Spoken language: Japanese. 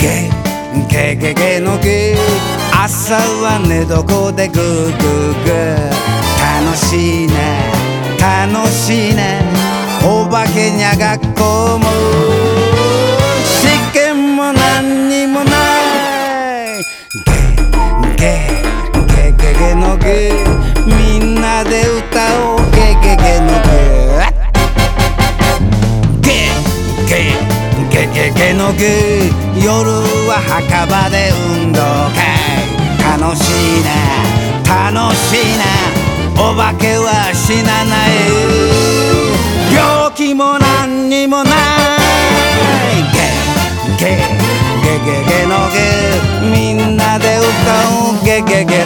ゲゲゲのゲ朝は寝床でグーグーグー。楽しいね。楽しいね。お化けにゃ学校も。試験も何にもない。ゲゲゲゲゲのゲゲゲゲのゲ夜は墓場で運動会。楽しいな楽しいなお化けは死なない。病気も何にもない。ゲゲゲゲゲのゲ。みんなで歌おう。ゲゲゲ。